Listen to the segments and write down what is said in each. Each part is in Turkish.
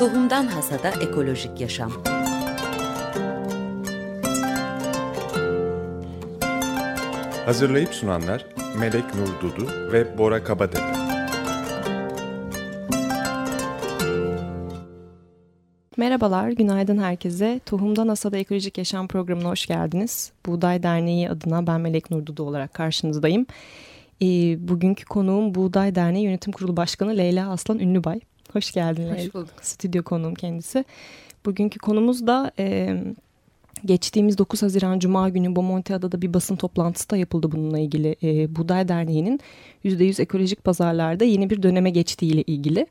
Tohumdan Hasada Ekolojik Yaşam Hazırlayıp sunanlar Melek Nur Dudu ve Bora Kabatepe. Merhabalar, günaydın herkese. Tohumdan Hasada Ekolojik Yaşam programına hoş geldiniz. Buğday Derneği adına ben Melek Nur Dudu olarak karşınızdayım. E, bugünkü konuğum Buğday Derneği Yönetim Kurulu Başkanı Leyla Aslan Ünlübay. Hoş geldin. Hoş bulduk. Stüdyo konuğum kendisi. Bugünkü konumuz da e, geçtiğimiz 9 Haziran Cuma günü Bomontiada'da bir basın toplantısı da yapıldı bununla ilgili. E, Buğday Derneği'nin %100 ekolojik pazarlarda yeni bir döneme geçtiğiyle ilgili.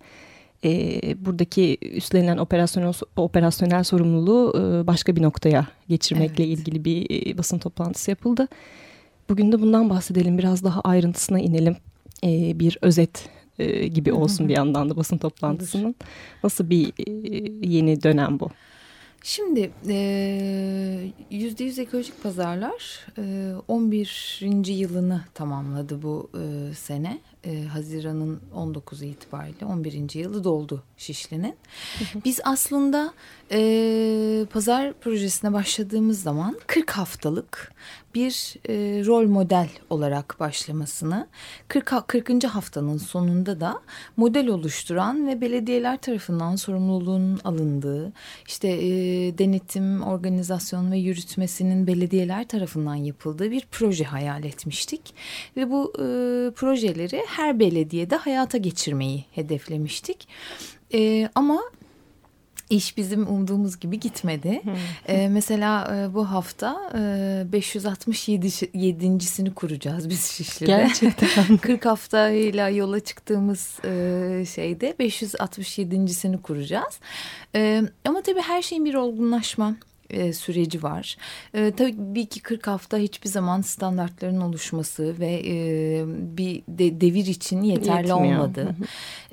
E, buradaki üstlenilen operasyonel, operasyonel sorumluluğu e, başka bir noktaya geçirmekle evet. ilgili bir e, basın toplantısı yapıldı. Bugün de bundan bahsedelim. Biraz daha ayrıntısına inelim. E, bir özet e, gibi olsun bir yandan da basın toplantısının. Nasıl bir e, yeni dönem bu? Şimdi yüzde yüz ekolojik pazarlar 11. yılını tamamladı bu sene. Haziran'ın 19'u itibariyle 11. yılı doldu Şişli'nin. Biz aslında pazar projesine başladığımız zaman 40 haftalık bir e, rol model olarak başlamasını 40, 40. haftanın sonunda da model oluşturan ve belediyeler tarafından sorumluluğun alındığı işte e, denetim, organizasyon ve yürütmesinin belediyeler tarafından yapıldığı bir proje hayal etmiştik. Ve bu e, projeleri her belediyede hayata geçirmeyi hedeflemiştik. E, ama İş bizim umduğumuz gibi gitmedi. Ee, mesela e, bu hafta e, 567.sini kuracağız biz Şişli'de. Gerçekten. 40 haftayla yola çıktığımız e, şeyde 567.sini kuracağız. E, ama tabii her şeyin bir olgunlaşma e, süreci var. E, tabii ki 40 hafta hiçbir zaman standartların oluşması ve e, bir de, devir için yeterli Yetmiyor. olmadı.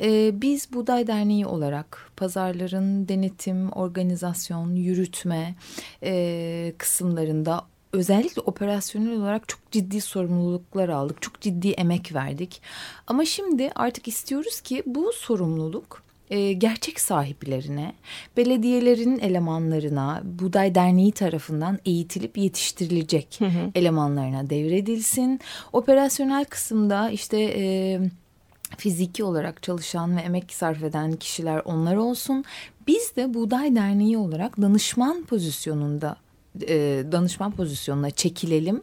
e, biz Buğday Derneği olarak pazarların denetim, organizasyon, yürütme e, kısımlarında özellikle operasyonel olarak çok ciddi sorumluluklar aldık. Çok ciddi emek verdik. Ama şimdi artık istiyoruz ki bu sorumluluk e, gerçek sahiplerine, belediyelerin elemanlarına, Buday Derneği tarafından eğitilip yetiştirilecek hı hı. elemanlarına devredilsin. Operasyonel kısımda işte... E, fiziki olarak çalışan ve emek sarf eden kişiler onlar olsun. Biz de Buğday Derneği olarak danışman pozisyonunda e, danışman pozisyonuna çekilelim.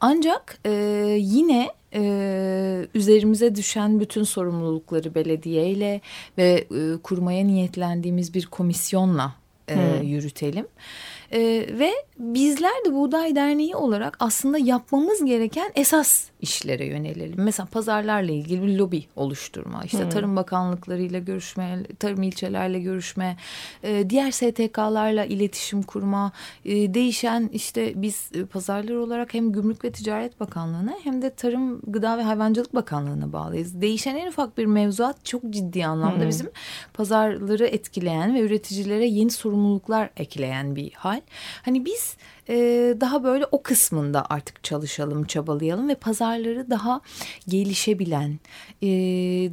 Ancak e, yine e, üzerimize düşen bütün sorumlulukları belediyeyle ve e, kurmaya niyetlendiğimiz bir komisyonla e, hmm. yürütelim. E, ve bizler de Buğday Derneği olarak aslında yapmamız gereken esas işlere yönelelim. Mesela pazarlarla ilgili bir lobi oluşturma, işte hmm. tarım bakanlıklarıyla görüşme, tarım ilçelerle görüşme, e, diğer STK'larla iletişim kurma, e, değişen işte biz e, pazarlar olarak hem Gümrük ve Ticaret Bakanlığı'na hem de Tarım, Gıda ve Hayvancılık Bakanlığı'na bağlıyız. Değişen en ufak bir mevzuat çok ciddi anlamda hmm. bizim pazarları etkileyen ve üreticilere yeni sorumluluklar ekleyen bir hal. Hani biz e, daha böyle o kısmında artık çalışalım, çabalayalım ve pazarları daha gelişebilen, e,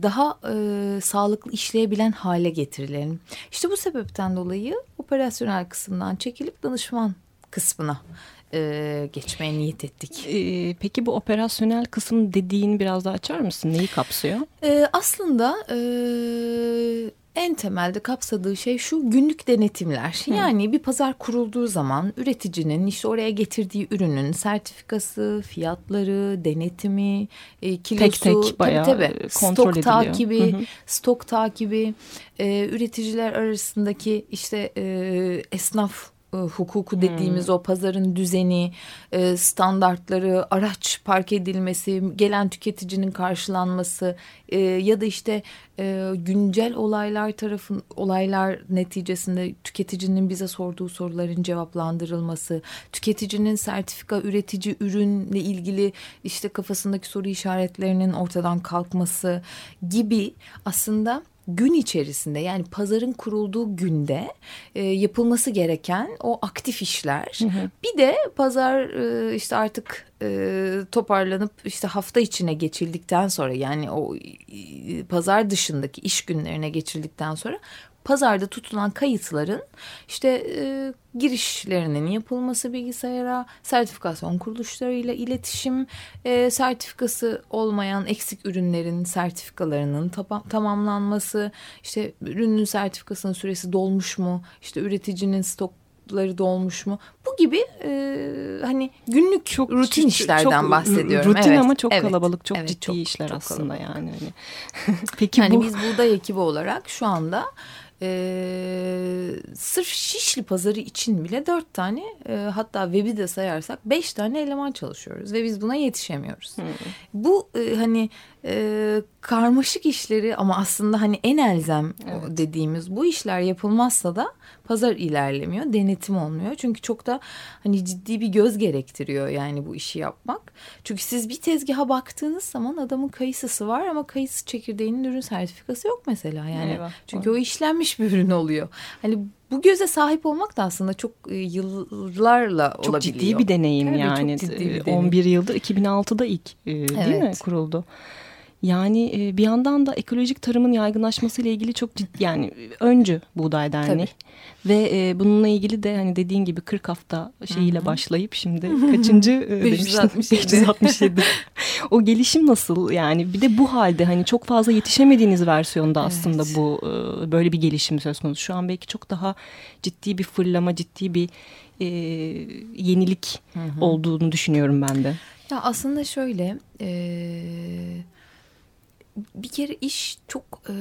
daha e, sağlıklı işleyebilen hale getirelim. İşte bu sebepten dolayı operasyonel kısımdan çekilip danışman kısmına e, geçmeye niyet ettik. E, peki bu operasyonel kısım dediğin biraz daha açar mısın? Neyi kapsıyor? E, aslında e, en temelde kapsadığı şey şu günlük denetimler. Hı. Yani bir pazar kurulduğu zaman üreticinin işte oraya getirdiği ürünün sertifikası, fiyatları, denetimi, e, kilosu, tek tek bayağı tabii, tabii, kontrol stok ediliyor. takibi, hı hı. stok takibi, e, üreticiler arasındaki işte e, esnaf e, hukuku dediğimiz hmm. o pazarın düzeni, e, standartları, araç park edilmesi, gelen tüketicinin karşılanması e, ya da işte e, güncel olaylar tarafın olaylar neticesinde tüketicinin bize sorduğu soruların cevaplandırılması, tüketicinin sertifika üretici ürünle ilgili işte kafasındaki soru işaretlerinin ortadan kalkması gibi aslında gün içerisinde yani pazarın kurulduğu günde e, yapılması gereken o aktif işler. Hı hı. Bir de pazar e, işte artık e, toparlanıp işte hafta içine geçildikten sonra yani o e, pazar dışındaki iş günlerine geçildikten sonra pazarda tutulan kayıtların işte e, girişlerinin yapılması bilgisayara, sertifikasyon kuruluşlarıyla iletişim, e, sertifikası olmayan eksik ürünlerin sertifikalarının tamamlanması, işte ürünün sertifikasının süresi dolmuş mu, işte üreticinin stok ları dolmuş mu? Bu gibi e, hani günlük çok rutin çok, işlerden çok, bahsediyorum. Rutin evet, ama çok evet, kalabalık, çok evet, ciddi çok, işler çok aslında kalabalık. yani. Hani. Peki yani bu... biz buğday ekibi olarak şu anda e, sırf Şişli pazarı için bile dört tane e, hatta web'i de sayarsak beş tane eleman çalışıyoruz ve biz buna yetişemiyoruz. Hmm. Bu e, hani e, karmaşık işleri ama aslında hani en elzem evet. dediğimiz bu işler yapılmazsa da pazar ilerlemiyor, denetim olmuyor. Çünkü çok da hani ciddi bir göz gerektiriyor yani bu işi yapmak. Çünkü siz bir tezgaha baktığınız zaman adamın kayısısı var ama kayısı çekirdeğinin ürün sertifikası yok mesela yani. Eyvah. Çünkü o işlenmiş bir ürün oluyor. Hani bu göze sahip olmak da aslında çok e, yıllarla çok olabiliyor. Çok ciddi bir deneyim Tabii yani. Çok ciddi bir deneyim. 11 yıldır 2006'da ilk e, değil evet. mi kuruldu? Yani e, bir yandan da ekolojik tarımın yaygınlaşması ile ilgili çok ciddi yani öncü Buğday Derneği. Tabii. Ve e, bununla ilgili de hani dediğin gibi 40 hafta şeyiyle Hı -hı. başlayıp şimdi kaçıncı e, 567. 567. o gelişim nasıl yani bir de bu halde hani çok fazla yetişemediğiniz versiyonda evet. aslında bu e, böyle bir gelişim söz konusu. Şu an belki çok daha ciddi bir fırlama, ciddi bir e, yenilik Hı -hı. olduğunu düşünüyorum ben de. Ya aslında şöyle... E bir kere iş çok e,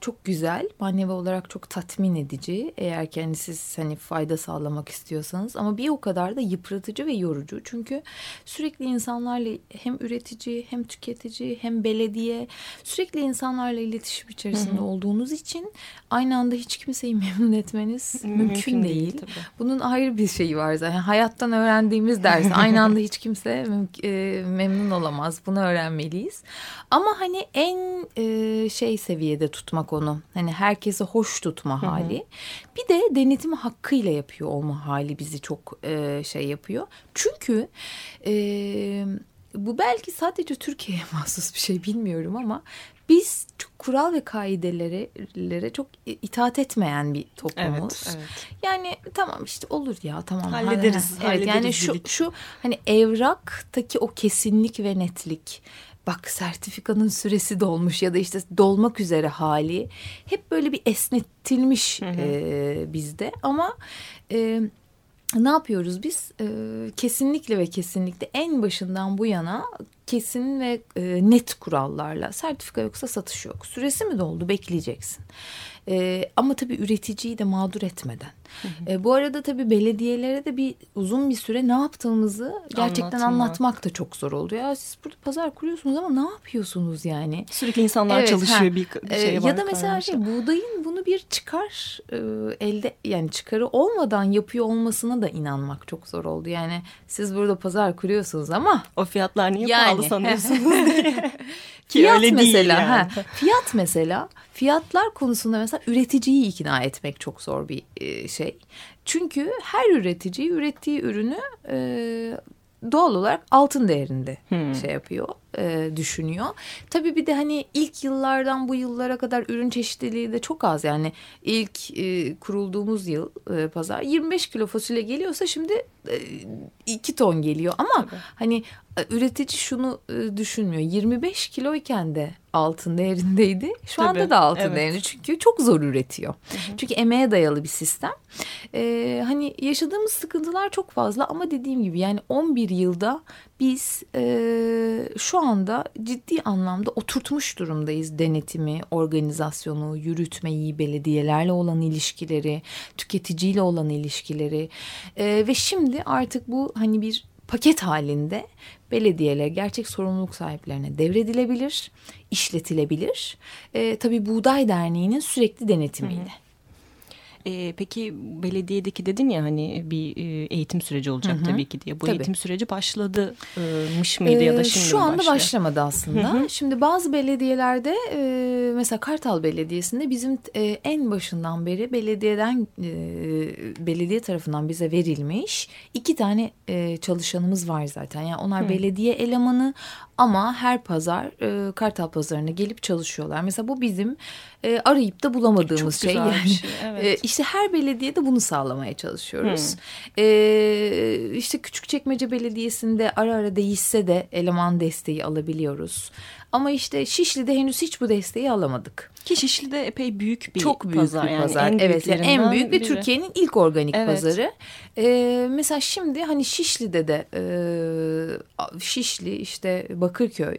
çok güzel, manevi olarak çok tatmin edici. Eğer kendisi hani fayda sağlamak istiyorsanız ama bir o kadar da yıpratıcı ve yorucu. Çünkü sürekli insanlarla hem üretici, hem tüketici, hem belediye sürekli insanlarla iletişim içerisinde Hı -hı. olduğunuz için aynı anda hiç kimseyi memnun etmeniz mümkün, mümkün değil. değil Bunun ayrı bir şeyi var zaten. Hayattan öğrendiğimiz ders. aynı anda hiç kimse e, memnun olamaz. Bunu öğrenmeliyiz. Ama hani en e, şey seviyede tutmak onu. Hani herkesi hoş tutma hali. Hı hı. Bir de denetimi hakkıyla yapıyor olma hali bizi çok e, şey yapıyor. Çünkü e, bu belki sadece Türkiye'ye mahsus bir şey bilmiyorum ama biz çok kural ve kaidelere çok itaat etmeyen bir toplumuz. Evet, evet. Yani tamam işte olur ya tamam hallederiz. Evet, hallederiz yani şu dedik. şu hani evraktaki o kesinlik ve netlik bak sertifikanın süresi dolmuş ya da işte dolmak üzere hali hep böyle bir esnetilmiş hı hı. E, bizde. Ama e, ne yapıyoruz biz? E, kesinlikle ve kesinlikle en başından bu yana kesin ve e, net kurallarla sertifika yoksa satış yok. Süresi mi doldu? Bekleyeceksin. E, ama tabii üreticiyi de mağdur etmeden. E, bu arada tabii belediyelere de bir uzun bir süre ne yaptığımızı gerçekten Anlatma. anlatmak da çok zor oluyor. Ya siz burada pazar kuruyorsunuz ama ne yapıyorsunuz yani? Sürekli insanlar evet, çalışıyor ha. bir, bir şey e, var. Ya da mesela şey, buğdayın bunu bir çıkar e, elde yani çıkarı olmadan yapıyor olmasına da inanmak çok zor oldu. Yani siz burada pazar kuruyorsunuz ama o fiyatlar niye yani, pahalı sanıyorsunuz diye. Ki fiyat öyle mesela, değil yani. ha, fiyat mesela fiyatlar konusunda mesela üreticiyi ikna etmek çok zor bir e, şey. Çünkü her üretici ürettiği ürünü e, doğal olarak altın değerinde hmm. şey yapıyor e, düşünüyor. Tabii bir de hani ilk yıllardan bu yıllara kadar ürün çeşitliliği de çok az. Yani ilk e, kurulduğumuz yıl e, pazar 25 kilo fasulye geliyorsa şimdi e, 2 ton geliyor. Ama Tabii. hani e, üretici şunu e, düşünmüyor. 25 kiloyken de altın değerindeydi. Şu Tabii, anda da altın evet. değerinde. Çünkü çok zor üretiyor. Hı hı. Çünkü emeğe dayalı bir sistem. Ee, hani yaşadığımız sıkıntılar çok fazla ama dediğim gibi yani 11 yılda biz e, şu anda ciddi anlamda oturtmuş durumdayız denetimi, organizasyonu, yürütmeyi, belediyelerle olan ilişkileri, tüketiciyle olan ilişkileri e, ve şimdi artık bu hani bir paket halinde belediyeler gerçek sorumluluk sahiplerine devredilebilir, işletilebilir. E, tabii Buğday Derneği'nin sürekli denetimiyle. Hı hı. E, peki belediyedeki dedin ya hani bir e, eğitim süreci olacak hı hı. tabii ki diye. Bu tabii. eğitim süreci başladımış mıydı ee, ya da şimdi Şu anda başlıyor? başlamadı aslında. Hı hı. Şimdi bazı belediyelerde e, mesela Kartal Belediyesi'nde bizim e, en başından beri belediyeden e, belediye tarafından bize verilmiş iki tane e, çalışanımız var zaten. Yani onlar hı. belediye elemanı ama her pazar e, Kartal Pazarı'na gelip çalışıyorlar. Mesela bu bizim e, arayıp da bulamadığımız Çok şey. Yani. şey. Evet. E, işte her belediyede bunu sağlamaya çalışıyoruz. Hmm. E, işte Küçükçekmece Belediyesi'nde ara ara değişse de eleman desteği alabiliyoruz. Ama işte Şişli'de henüz hiç bu desteği alamadık. Ki Şişli'de epey büyük bir Çok büyük pazar. bir yani pazar. En evet yani en büyük ve. Türkiye'nin ilk organik Evet. pazarı. Ee, mesela şimdi hani Şişli'de de e, Şişli işte Bakırköy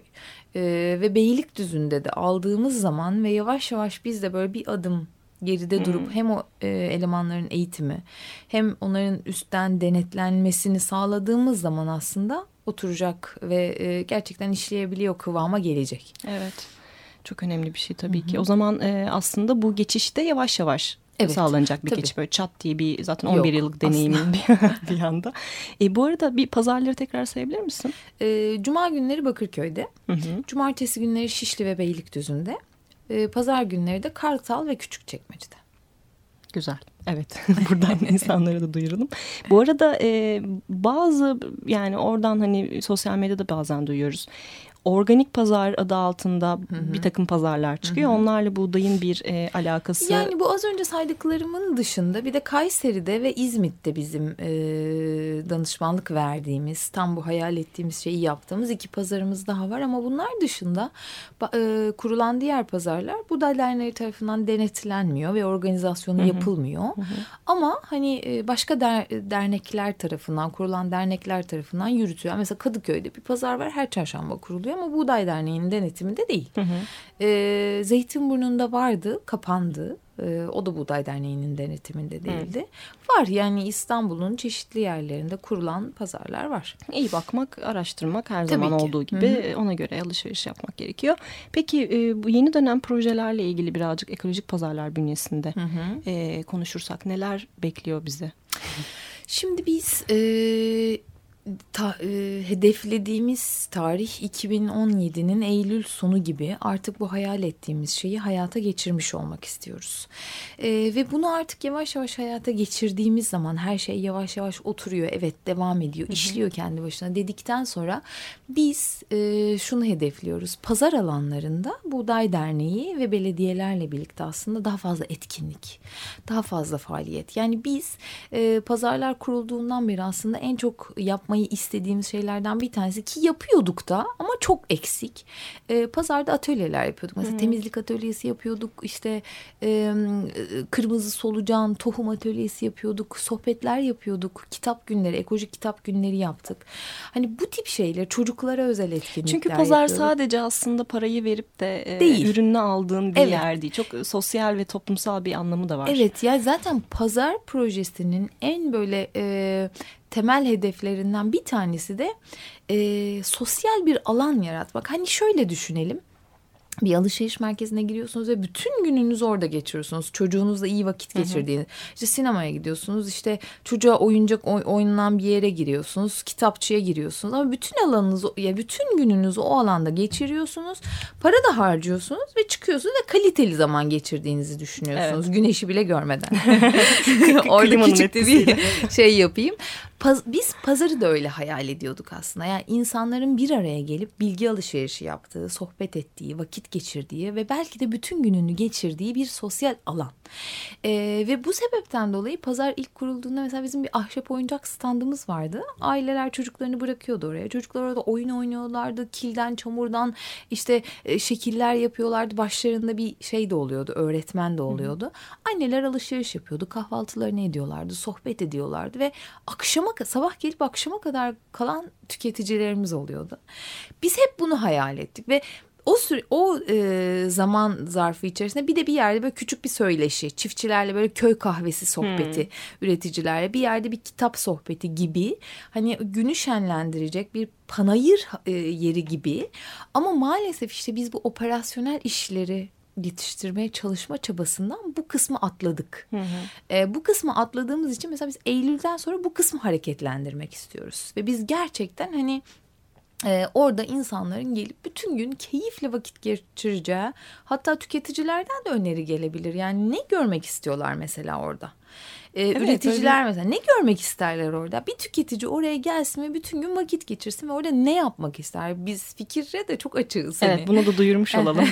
e, ve Beylikdüzü'nde de aldığımız zaman ve yavaş yavaş biz de böyle bir adım geride durup hem o e, elemanların eğitimi hem onların üstten denetlenmesini sağladığımız zaman aslında oturacak ve e, gerçekten işleyebiliyor kıvama gelecek. Evet. Çok önemli bir şey tabii ki. O zaman e, aslında bu geçişte yavaş yavaş Evet, sağlanacak bir tabii. geçiş. Böyle çat diye bir zaten Yok, 11 yıllık deneyimin bir, bir yanda. E, bu arada bir pazarları tekrar sayabilir misin? E, Cuma günleri Bakırköy'de, Hı hı. cumartesi günleri Şişli ve Beylikdüzü'nde, e, pazar günleri de Kartal ve Küçükçekmece'de. Güzel. Evet. Buradan insanlara da duyuralım. Bu arada e, bazı yani oradan hani sosyal medyada bazen duyuyoruz. Organik pazar adı altında bir takım pazarlar çıkıyor. Onlarla buğdayın bir e, alakası. Yani bu az önce saydıklarımın dışında bir de Kayseri'de ve İzmit'te bizim e, danışmanlık verdiğimiz, tam bu hayal ettiğimiz şeyi yaptığımız iki pazarımız daha var. Ama bunlar dışında e, kurulan diğer pazarlar Buğday Derneği tarafından denetlenmiyor ve organizasyonu yapılmıyor. Ama hani e, başka der, dernekler tarafından, kurulan dernekler tarafından yürütüyor. Mesela Kadıköy'de bir pazar var her çarşamba kuruluyor ama Buğday Derneği'nin denetiminde değil. E, Zeytinburnu'nda vardı, kapandı. E, o da Buğday Derneği'nin denetiminde değildi. Var yani İstanbul'un çeşitli yerlerinde kurulan pazarlar var. İyi bakmak, araştırmak her Tabii zaman ki. olduğu gibi ona göre alışveriş yapmak gerekiyor. Peki e, bu yeni dönem projelerle ilgili birazcık ekolojik pazarlar bünyesinde e, konuşursak neler bekliyor bizi? Şimdi biz e, ta, e, hedeflediğimiz tarih 2017'nin Eylül sonu gibi artık bu hayal ettiğimiz şeyi hayata geçirmiş olmak istiyoruz. E, ve bunu artık yavaş yavaş hayata geçirdiğimiz zaman her şey yavaş yavaş oturuyor. Evet devam ediyor, işliyor kendi başına dedikten sonra biz e, şunu hedefliyoruz. Pazar alanlarında Buğday Derneği ve belediyelerle birlikte aslında daha fazla etkinlik, daha fazla faaliyet. Yani biz e, pazarlar kurulduğundan beri aslında en çok yapmayı istediğimiz şeylerden bir tanesi ki yapıyorduk da ama çok eksik. E, pazarda atölyeler yapıyorduk. Mesela temizlik atölyesi yapıyorduk. İşte e, kırmızı solucan tohum atölyesi yapıyorduk. Sohbetler yapıyorduk. Kitap günleri, ekolojik kitap günleri yaptık. Hani bu tip şeyler çocuklara özel etkinlikler Çünkü pazar yapıyorduk. sadece aslında parayı verip de e, Değil. ürününü aldığın bir Evet. yer değil. Çok sosyal ve toplumsal bir anlamı da var. Evet ya zaten pazar projesinin en böyle e, temel hedeflerinden bir tanesi de e, sosyal bir alan yaratmak. Hani şöyle düşünelim. Bir alışveriş merkezine giriyorsunuz ve bütün gününüzü orada geçiriyorsunuz. Çocuğunuzla iyi vakit geçirdiğiniz. İşte sinemaya gidiyorsunuz. işte çocuğa oyuncak oy- oynanan bir yere giriyorsunuz. Kitapçıya giriyorsunuz. Ama bütün alanınızı ya bütün gününüzü o alanda geçiriyorsunuz. Para da harcıyorsunuz ve çıkıyorsunuz ve kaliteli zaman geçirdiğinizi düşünüyorsunuz. Güneşi bile görmeden. Orada küçük bir şey yapayım. Paz- biz pazarı da öyle hayal ediyorduk aslında. Yani insanların bir araya gelip bilgi alışverişi yaptığı, sohbet ettiği, vakit geçirdiği ve belki de bütün gününü geçirdiği bir sosyal alan. Ee, ve bu sebepten dolayı pazar ilk kurulduğunda mesela bizim bir ahşap oyuncak standımız vardı. Aileler çocuklarını bırakıyordu oraya. Çocuklar orada oyun oynuyorlardı. Kilden, çamurdan işte e, şekiller yapıyorlardı. Başlarında bir şey de oluyordu. Öğretmen de oluyordu. Anneler alışveriş yapıyordu. Kahvaltılarını ediyorlardı. Sohbet ediyorlardı ve akşama sabah gelip akşama kadar kalan tüketicilerimiz oluyordu. Biz hep bunu hayal ettik ve o süre, o e, zaman zarfı içerisinde bir de bir yerde böyle küçük bir söyleşi, çiftçilerle böyle köy kahvesi sohbeti, üreticilerle bir yerde bir kitap sohbeti gibi hani günü şenlendirecek bir panayır e, yeri gibi. Ama maalesef işte biz bu operasyonel işleri yetiştirmeye çalışma çabasından bu kısmı atladık. Hı hı. E, bu kısmı atladığımız için mesela biz Eylül'den sonra bu kısmı hareketlendirmek istiyoruz. Ve biz gerçekten hani ee, orada insanların gelip bütün gün keyifle vakit geçireceği hatta tüketicilerden de öneri gelebilir. Yani ne görmek istiyorlar mesela orada? Ee, evet, üreticiler öyle. mesela ne görmek isterler orada? Bir tüketici oraya gelsin ve bütün gün vakit geçirsin ve orada ne yapmak ister? Biz fikirre de çok açığız. Evet hani. bunu da duyurmuş olalım.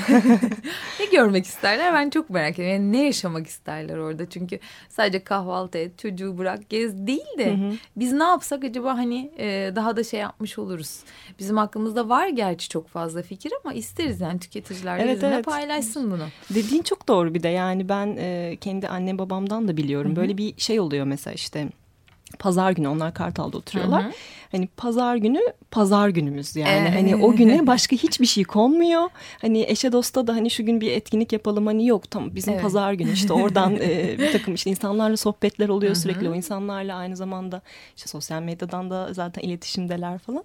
ne görmek isterler ben çok merak ediyorum. Yani ne yaşamak isterler orada? Çünkü sadece kahvaltı et, çocuğu bırak, gez değil de hı hı. biz ne yapsak acaba hani e, daha da şey yapmış oluruz. Bizim aklımızda var gerçi çok fazla fikir ama isteriz yani tüketiciler evet, bizimle evet. paylaşsın bunu. Dediğin çok doğru bir de yani ben e, kendi annem babamdan da biliyorum. Hı hı. Böyle bir şey oluyor mesela işte pazar günü onlar Kartal'da oturuyorlar. Hı hı. Hani pazar günü pazar günümüz yani. Ee. Hani o güne başka hiçbir şey konmuyor. Hani eşe dosta da hani şu gün bir etkinlik yapalım hani yok tamam bizim evet. pazar günü işte oradan e, bir takım işte insanlarla sohbetler oluyor hı hı. sürekli o insanlarla aynı zamanda işte sosyal medyadan da zaten iletişimdeler falan.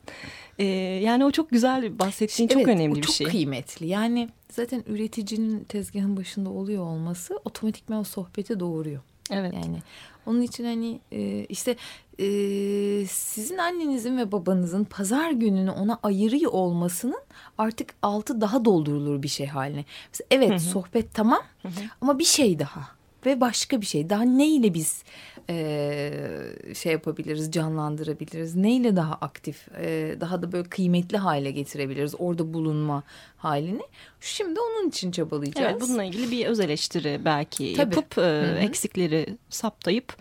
E, yani o çok güzel bahsettiğin evet, çok önemli bir çok şey. çok kıymetli yani zaten üreticinin tezgahın başında oluyor olması otomatikman o sohbeti doğuruyor. Evet. Yani onun için hani e, işte e, sizin annenizin ve babanızın pazar gününü ona ayırıyor olmasının artık altı daha doldurulur bir şey haline. Mesela evet hı hı. sohbet tamam hı hı. ama bir şey daha ve başka bir şey. Daha neyle biz e, şey yapabiliriz, canlandırabiliriz? Neyle daha aktif, e, daha da böyle kıymetli hale getirebiliriz orada bulunma halini? Şimdi onun için çabalayacağız. Evet, bununla ilgili bir öz eleştiri belki Tabii. yapıp e, eksikleri saptayıp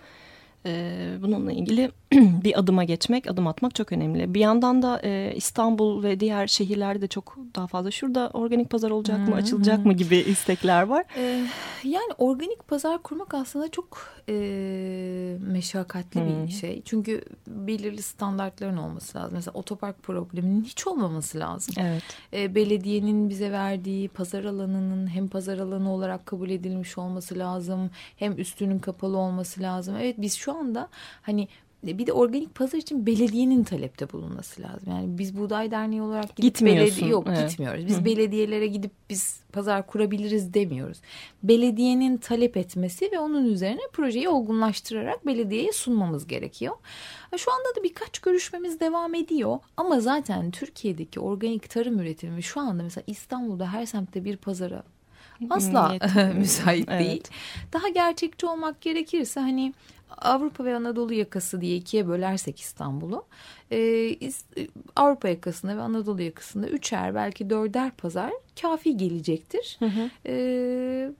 e, bununla ilgili bir adıma geçmek, adım atmak çok önemli. Bir yandan da e, İstanbul ve diğer şehirlerde çok daha fazla şurada organik pazar olacak mı, açılacak mı gibi istekler var. Ee, yani organik pazar kurmak aslında çok e, meşakkatli hmm. bir şey. Çünkü belirli standartların olması lazım. Mesela otopark probleminin hiç olmaması lazım. Evet. E, belediyenin bize verdiği pazar alanının hem pazar alanı olarak kabul edilmiş olması lazım. Hem üstünün kapalı olması lazım. Evet biz şu anda hani bir de organik pazar için belediyenin talepte bulunması lazım. Yani biz Buğday Derneği olarak gidip belediye yok evet. gitmiyoruz. Biz Hı. belediyelere gidip biz pazar kurabiliriz demiyoruz. Belediyenin talep etmesi ve onun üzerine projeyi olgunlaştırarak belediyeye sunmamız gerekiyor. Şu anda da birkaç görüşmemiz devam ediyor ama zaten Türkiye'deki organik tarım üretimi şu anda mesela İstanbul'da her semtte bir pazara asla müsait evet. değil. Daha gerçekçi olmak gerekirse hani Avrupa ve Anadolu yakası diye ikiye bölersek İstanbul'u e, Avrupa yakasında ve Anadolu yakasında üçer belki dörder pazar kafi gelecektir. Hı hı. E,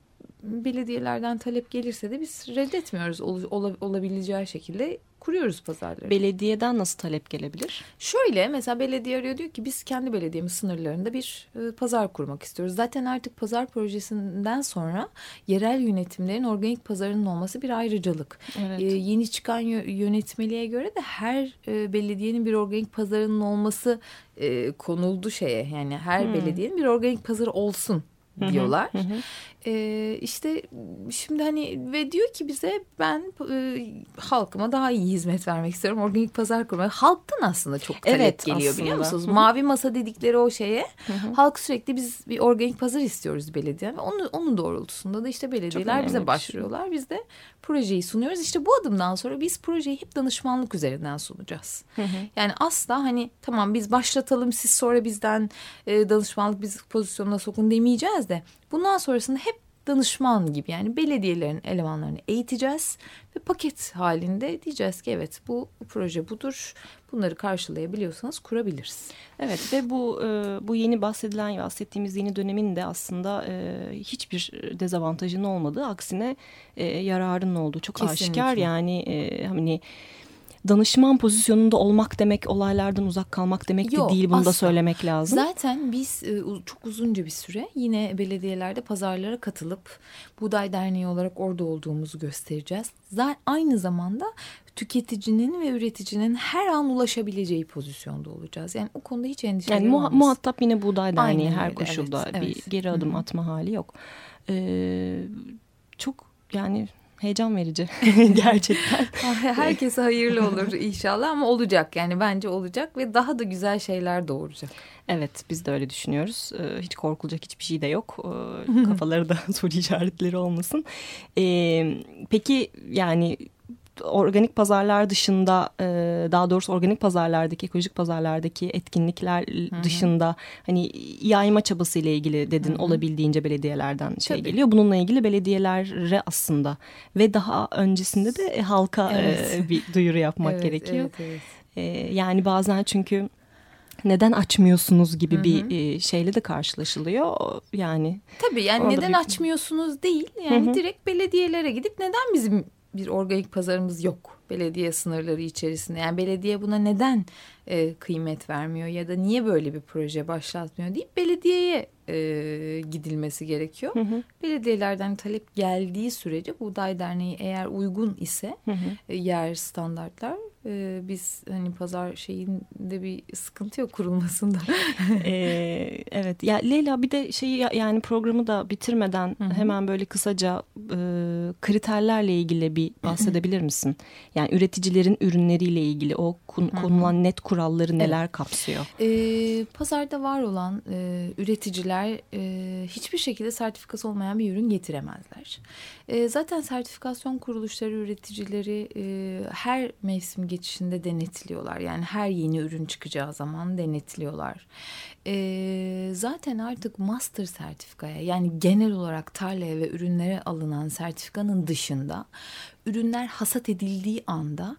belediyelerden talep gelirse de biz reddetmiyoruz ol, olabileceği şekilde kuruyoruz pazarları. Belediyeden nasıl talep gelebilir? Şöyle mesela belediye arıyor diyor ki biz kendi belediyemiz sınırlarında bir e, pazar kurmak istiyoruz. Zaten artık pazar projesinden sonra yerel yönetimlerin organik pazarının olması bir ayrıcalık. Evet. E, yeni çıkan yönetmeliğe göre de her e, belediyenin bir organik pazarının olması e, konuldu şeye. Yani her hmm. belediyenin bir organik pazarı olsun diyorlar. Hı hı hı. Ee, işte şimdi hani ve diyor ki bize ben e, halkıma daha iyi hizmet vermek istiyorum. Organik pazar kurmak. Halktan aslında çok talep evet, geliyor aslında. biliyor musunuz? Mavi masa dedikleri o şeye halk sürekli biz bir organik pazar istiyoruz belediye. Ve onun, onun doğrultusunda da işte belediyeler bize şey. başvuruyorlar. Biz de projeyi sunuyoruz. İşte bu adımdan sonra biz projeyi hep danışmanlık üzerinden sunacağız. Hı -hı. Yani asla hani tamam biz başlatalım siz sonra bizden e, danışmanlık biz pozisyonuna sokun demeyeceğiz de bundan sonrasında hep danışman gibi yani belediyelerin elemanlarını eğiteceğiz ve paket halinde diyeceğiz ki evet bu proje budur. Bunları karşılayabiliyorsanız kurabiliriz. Evet ve bu e, bu yeni bahsedilen bahsettiğimiz yeni dönemin de aslında e, hiçbir dezavantajının olmadığı aksine e, yararının olduğu çok Kesinlikle. aşikar yani hani danışman pozisyonunda olmak demek olaylardan uzak kalmak demek Yok, de değil. Bunu asla. da söylemek lazım. Zaten biz e, çok uzunca bir süre yine belediyelerde pazarlara katılıp Buğday Derneği olarak orada olduğumuzu göstereceğiz. Zaten aynı zamanda tüketicinin ve üreticinin her an ulaşabileceği pozisyonda olacağız. Yani o konuda hiç endişe Yani muha muhatap yine Buğday Derneği Aynen her öyle, koşulda evet, bir evet. geri adım Hı -hı. atma hali yok. Ee, çok yani heyecan verici gerçekten. Herkese hayırlı olur inşallah ama olacak yani bence olacak ve daha da güzel şeyler doğuracak. Evet biz de öyle düşünüyoruz. Ee, hiç korkulacak hiçbir şey de yok. Ee, kafaları da soru işaretleri olmasın. Ee, peki yani organik pazarlar dışında e, daha doğrusu organik pazarlardaki ekolojik pazarlardaki etkinlikler Hı-hı. dışında hani yayma çabası ile ilgili dedin Hı-hı. olabildiğince belediyelerden şey Tabii. geliyor. Bununla ilgili belediyelere aslında ve daha öncesinde de halka evet. e, bir duyuru yapmak evet, gerekiyor. Evet, evet. E, yani bazen çünkü neden açmıyorsunuz gibi Hı-hı. bir şeyle de karşılaşılıyor. Yani Tabii yani neden bir... açmıyorsunuz değil. Yani Hı-hı. direkt belediyelere gidip neden bizim bir organik pazarımız yok belediye sınırları içerisinde. Yani belediye buna neden e, kıymet vermiyor ya da niye böyle bir proje başlatmıyor deyip belediyeye e, gidilmesi gerekiyor. Hı hı. Belediyelerden talep geldiği sürece Buğday Derneği eğer uygun ise hı hı. E, yer standartlar e, biz hani pazar şeyinde bir sıkıntı yok kurulmasında. ee, evet ya Leyla bir de şeyi yani programı da bitirmeden Hı -hı. hemen böyle kısaca e, kriterlerle ilgili bir bahsedebilir misin? Yani üreticilerin ürünleriyle ilgili o konulan net kuralları neler evet. kapsıyor? Ee, pazarda var olan e, üreticiler e, hiçbir şekilde sertifikası olmayan bir ürün getiremezler. E, zaten sertifikasyon kuruluşları üreticileri e, her mevsim geçişinde denetliyorlar. Yani her yeni ürün çıkacağı zaman denetliyorlar. E, zaten artık master sertifikaya yani genel olarak tarlaya ve ürünlere alınan sertifikanın dışında ürünler hasat edildiği anda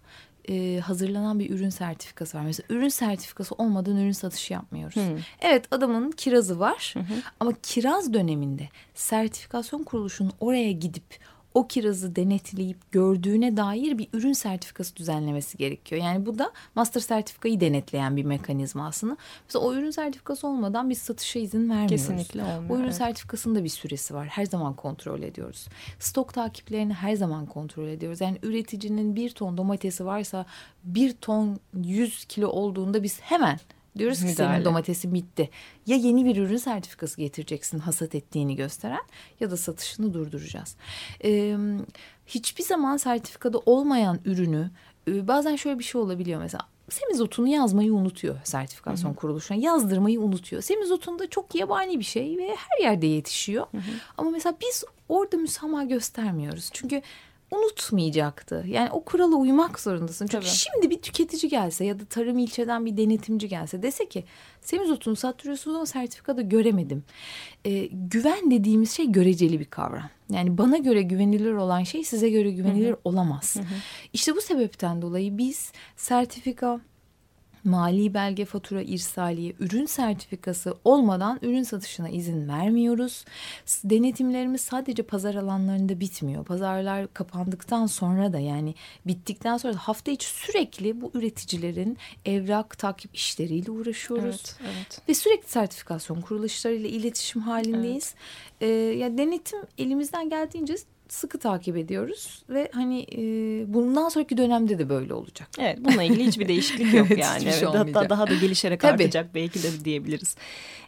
e, hazırlanan bir ürün sertifikası var. Mesela ürün sertifikası olmadan ürün satışı yapmıyoruz. Hmm. Evet adamın kirazı var hmm. ama kiraz döneminde sertifikasyon kuruluşunun oraya gidip o kirazı denetleyip gördüğüne dair bir ürün sertifikası düzenlemesi gerekiyor. Yani bu da master sertifikayı denetleyen bir mekanizma aslında. Mesela o ürün sertifikası olmadan biz satışa izin vermiyoruz. Kesinlikle olmuyor. O ürün evet. sertifikasının bir süresi var. Her zaman kontrol ediyoruz. Stok takiplerini her zaman kontrol ediyoruz. Yani üreticinin bir ton domatesi varsa bir ton yüz kilo olduğunda biz hemen Diyoruz ki Müdahale. senin domatesin bitti. Ya yeni bir ürün sertifikası getireceksin hasat ettiğini gösteren ya da satışını durduracağız. Ee, hiçbir zaman sertifikada olmayan ürünü e, bazen şöyle bir şey olabiliyor mesela semizotunu yazmayı unutuyor sertifikasyon Hı-hı. kuruluşuna. Yazdırmayı unutuyor. Semizotun da çok yabani bir şey ve her yerde yetişiyor. Hı-hı. Ama mesela biz orada müsamaha göstermiyoruz. Çünkü unutmayacaktı. Yani o kurala uymak zorundasın. Çünkü Tabii. şimdi bir tüketici gelse ya da tarım ilçeden bir denetimci gelse dese ki semizotunu sattırıyorsunuz ama sertifikada göremedim. Ee, güven dediğimiz şey göreceli bir kavram. Yani bana göre güvenilir olan şey size göre güvenilir Hı-hı. olamaz. Hı-hı. İşte bu sebepten dolayı biz sertifika mali belge, fatura, irsaliye, ürün sertifikası olmadan ürün satışına izin vermiyoruz. Denetimlerimiz sadece pazar alanlarında bitmiyor. Pazarlar kapandıktan sonra da yani bittikten sonra da hafta içi sürekli bu üreticilerin evrak takip işleriyle uğraşıyoruz. Evet, evet. Ve sürekli sertifikasyon kuruluşlarıyla iletişim halindeyiz. Evet. Ee, ya denetim elimizden geldiğince sıkı takip ediyoruz ve hani e, bundan sonraki dönemde de böyle olacak. Evet bununla ilgili hiçbir değişiklik yok evet, yani. Şey evet, hatta daha da gelişerek Tabii. artacak belki de diyebiliriz.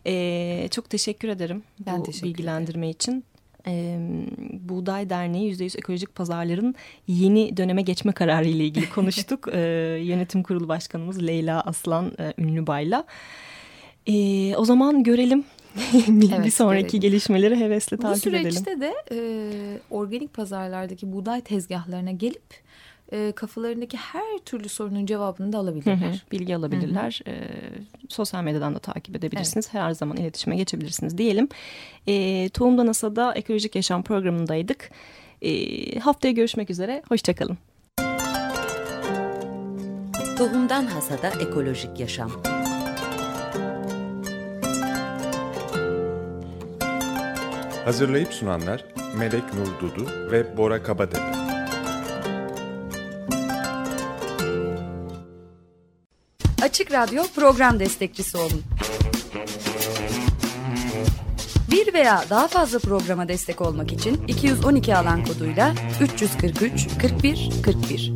Ee, çok teşekkür ederim ben bu teşekkür bilgilendirme ederim. için. Ee, Buğday Derneği %100 ekolojik pazarların yeni döneme geçme kararı ile ilgili konuştuk. ee, yönetim kurulu başkanımız Leyla Aslan e, Ünlübay'la. Ee, o zaman görelim bir, evet, bir sonraki görelim. gelişmeleri hevesle takip edelim. Bu süreçte edelim. de e, organik pazarlardaki buğday tezgahlarına gelip e, kafalarındaki her türlü sorunun cevabını da alabilirler. Hı hı, bilgi alabilirler. Hı hı. E, sosyal medyadan da takip edebilirsiniz. Evet. Her zaman iletişime geçebilirsiniz diyelim. E, Tohumdan Asada Ekolojik Yaşam programındaydık. E, haftaya görüşmek üzere. Hoşçakalın. Tohumdan Hasada Ekolojik Yaşam Hazırlayıp sunanlar Melek Nur Dudu ve Bora Kabadepe. Açık Radyo program destekçisi olun. Bir veya daha fazla programa destek olmak için 212 alan koduyla 343 41 41